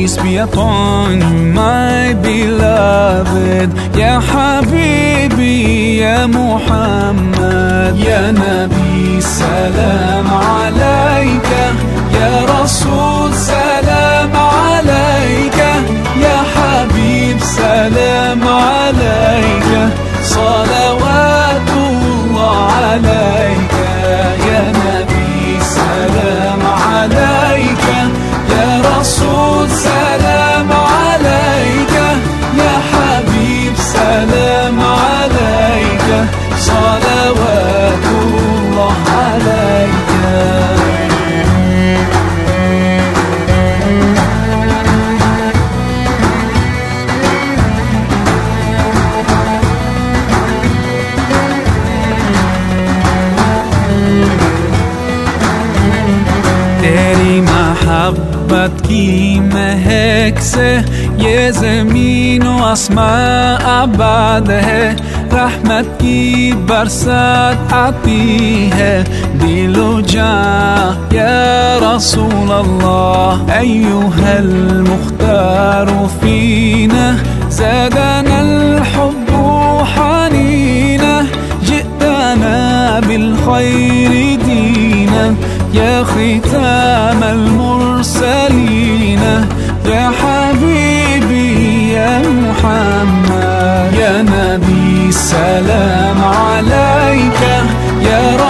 Peace be upon you, my beloved Ya Habibi, Ya Muhammad Ya Nabi, salam alayka Ya Rasul, قد قیمه هکسه يا زمین و اسماء بعده رحمت کی برسات آتی ہے۔ دل و جان یا رسول الله أيها المختار فينا زادنا الحب حنينا جئتنا بالخير دينا يا ختام